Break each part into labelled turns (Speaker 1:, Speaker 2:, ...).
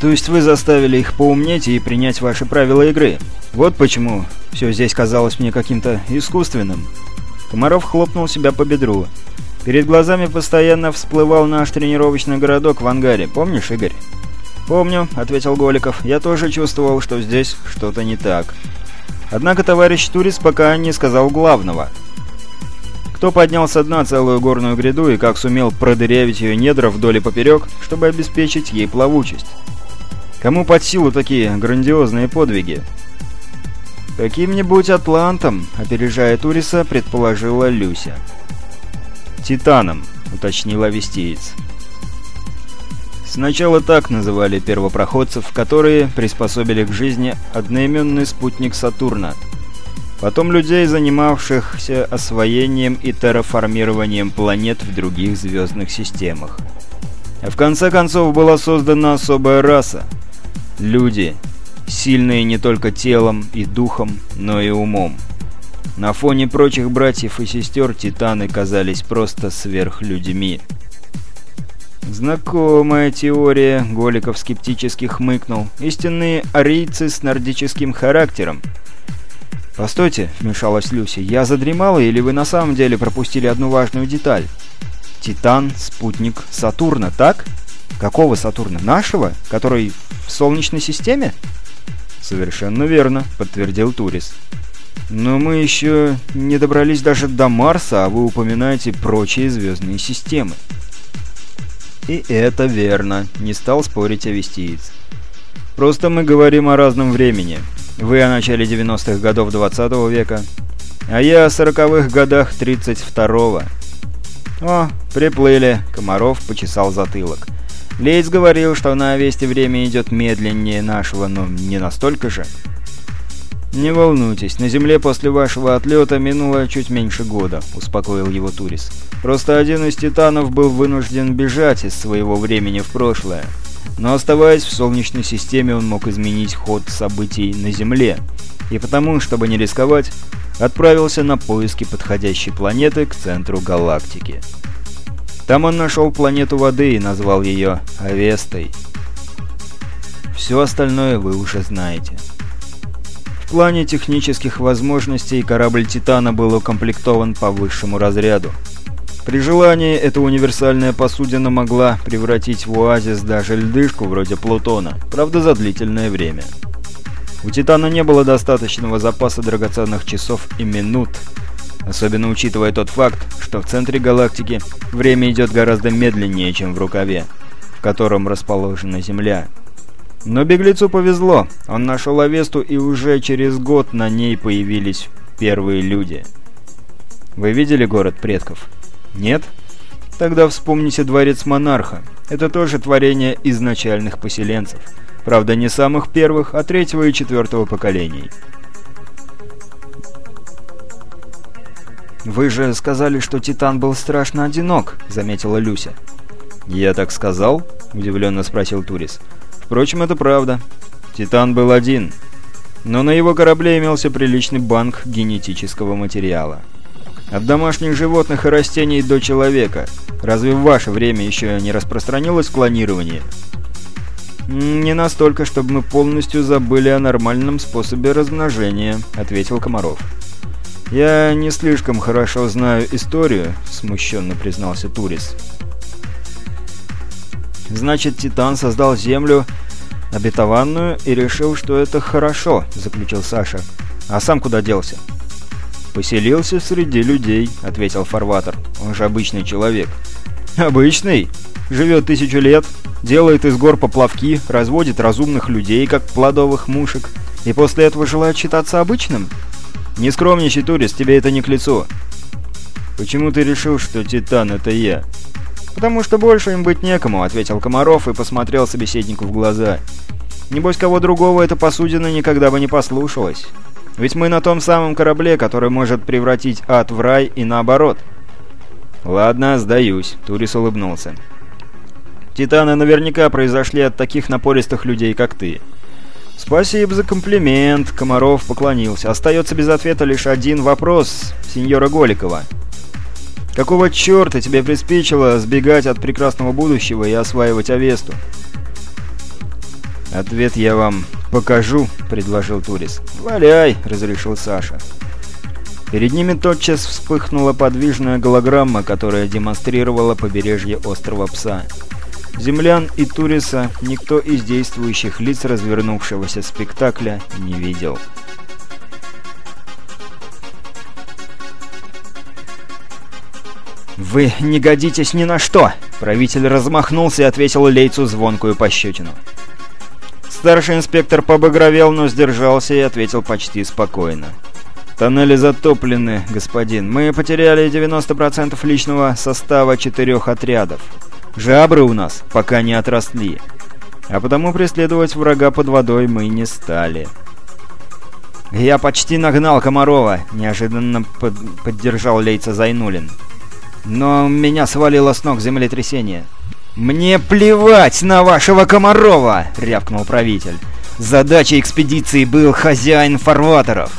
Speaker 1: То есть вы заставили их поумнеть и принять ваши правила игры. Вот почему все здесь казалось мне каким-то искусственным. Комаров хлопнул себя по бедру. Перед глазами постоянно всплывал наш тренировочный городок в ангаре. Помнишь, Игорь? «Помню», — ответил Голиков. «Я тоже чувствовал, что здесь что-то не так». Однако товарищ Турис пока не сказал главного. Кто поднял со дна целую горную гряду и как сумел продырявить ее недра вдоль и поперек, чтобы обеспечить ей плавучесть? Кому под силу такие грандиозные подвиги? «Каким-нибудь атлантом», — опережая Туриса, предположила Люся. «Титаном», — уточнила Вестиец. Сначала так называли первопроходцев, которые приспособили к жизни одноименный спутник Сатурна. Потом людей, занимавшихся освоением и терраформированием планет в других звездных системах. А в конце концов была создана особая раса – люди, сильные не только телом и духом, но и умом. На фоне прочих братьев и сестер титаны казались просто сверхлюдьми – «Знакомая теория», — Голиков скептически хмыкнул. «Истинные арийцы с нордическим характером». «Постойте», — вмешалась Люси, — «я задремала или вы на самом деле пропустили одну важную деталь? Титан — спутник Сатурна, так? Какого Сатурна? Нашего? Который в Солнечной системе?» «Совершенно верно», — подтвердил Турис. «Но мы еще не добрались даже до Марса, а вы упоминаете прочие звездные системы». «И это верно», — не стал спорить Авестиец. «Просто мы говорим о разном времени. Вы о начале 90-х годов 20 -го века, а я о 40-х годах 32-го». «О, приплыли», — Комаров почесал затылок. Лейц говорил, что на Овесте время идет медленнее нашего, но не настолько же. «Не волнуйтесь, на Земле после вашего отлета минуло чуть меньше года», — успокоил его Турис. «Просто один из титанов был вынужден бежать из своего времени в прошлое. Но оставаясь в Солнечной системе, он мог изменить ход событий на Земле. И потому, чтобы не рисковать, отправился на поиски подходящей планеты к центру галактики. Там он нашел планету воды и назвал ее Авестой. Все остальное вы уже знаете». В плане технических возможностей корабль «Титана» был укомплектован по высшему разряду. При желании эта универсальная посудина могла превратить в оазис даже льдышку вроде Плутона, правда за длительное время. У «Титана» не было достаточного запаса драгоценных часов и минут, особенно учитывая тот факт, что в центре галактики время идет гораздо медленнее, чем в рукаве, в котором расположена Земля. Но беглецу повезло. Он нашел Авесту, и уже через год на ней появились первые люди. Вы видели город предков? Нет? Тогда вспомните дворец монарха. Это тоже творение изначальных поселенцев. Правда, не самых первых, а третьего и четвертого поколений. «Вы же сказали, что Титан был страшно одинок», — заметила Люся. «Я так сказал?» — удивленно спросил Турис. Впрочем, это правда. Титан был один. Но на его корабле имелся приличный банк генетического материала. От домашних животных и растений до человека. Разве в ваше время еще не распространилось клонирование? «Не настолько, чтобы мы полностью забыли о нормальном способе размножения», — ответил Комаров. «Я не слишком хорошо знаю историю», — смущенно признался Турис. Значит, Титан создал Землю обетованную и решил, что это хорошо, заключил Саша. А сам куда делся? «Поселился среди людей», — ответил Фарватер. «Он же обычный человек». «Обычный? Живет тысячу лет, делает из гор поплавки, разводит разумных людей, как плодовых мушек, и после этого желает считаться обычным? Не скромничай, турист, тебе это не к лицу». «Почему ты решил, что Титан — это я?» «Потому что больше им быть некому», — ответил Комаров и посмотрел собеседнику в глаза. «Небось, кого другого эта посудина никогда бы не послушалась. Ведь мы на том самом корабле, который может превратить ад в рай и наоборот». «Ладно, сдаюсь», — Турис улыбнулся. «Титаны наверняка произошли от таких напористых людей, как ты». «Спасибо за комплимент», — Комаров поклонился. «Остается без ответа лишь один вопрос, сеньора Голикова». Какого черта тебе приспичило сбегать от прекрасного будущего и осваивать Авесту? «Ответ я вам покажу», — предложил Турис. «Валяй», — разрешил Саша. Перед ними тотчас вспыхнула подвижная голограмма, которая демонстрировала побережье острова Пса. Землян и Туриса никто из действующих лиц развернувшегося спектакля не видел. «Вы не годитесь ни на что!» Правитель размахнулся и ответил Лейцу звонкую пощечину. Старший инспектор побагровел, но сдержался и ответил почти спокойно. «Тоннели затоплены, господин. Мы потеряли 90% личного состава четырех отрядов. Жабры у нас пока не отросли. А потому преследовать врага под водой мы не стали». «Я почти нагнал Комарова», — неожиданно под поддержал Лейца Зайнулин. «Но меня свалило с ног землетрясение». «Мне плевать на вашего Комарова!» — рявкнул правитель. «Задачей экспедиции был хозяин фарватеров».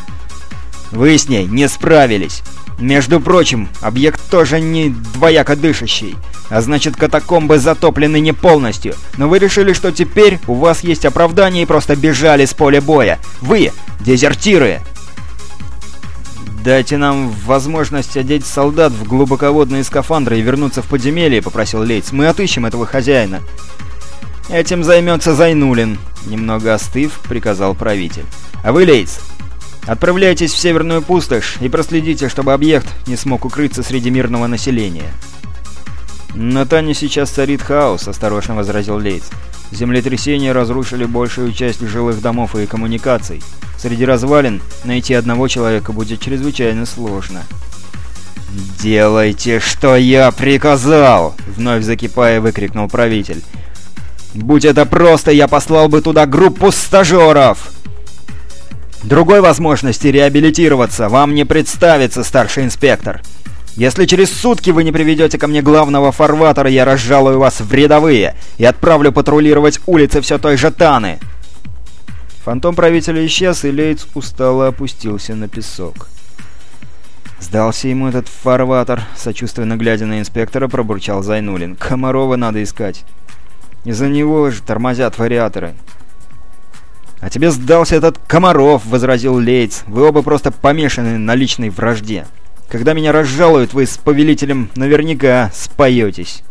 Speaker 1: Вы с ней не справились. Между прочим, объект тоже не двояко дышащий, а значит катакомбы затоплены не полностью. Но вы решили, что теперь у вас есть оправдание и просто бежали с поля боя. Вы — дезертиры! «Дайте нам возможность одеть солдат в глубоководные скафандры и вернуться в подземелье», — попросил Лейтс. «Мы отыщем этого хозяина». «Этим займется Зайнулин», — немного остыв, приказал правитель. «А вы, Лейтс, Отправляйтесь в Северную пустошь и проследите, чтобы объект не смог укрыться среди мирного населения. «На Тане сейчас царит хаос», — осторожно возразил Лейтс. «Землетрясения разрушили большую часть жилых домов и коммуникаций. Среди развалин найти одного человека будет чрезвычайно сложно». «Делайте, что я приказал!» — вновь закипая выкрикнул правитель. «Будь это просто, я послал бы туда группу стажеров!» Другой возможности реабилитироваться вам не представится, старший инспектор. Если через сутки вы не приведете ко мне главного фарватера, я разжалую вас в рядовые и отправлю патрулировать улицы все той же Таны. Фантом правителя исчез, и Лейтс устало опустился на песок. Сдался ему этот фарватер, сочувственно глядя на инспектора, пробурчал Зайнулин. Комарова надо искать. Из-за него же тормозят вариаторы. «А тебе сдался этот Комаров», — возразил Лейтс. «Вы оба просто помешаны на личной вражде. Когда меня разжалуют, вы с повелителем наверняка споетесь».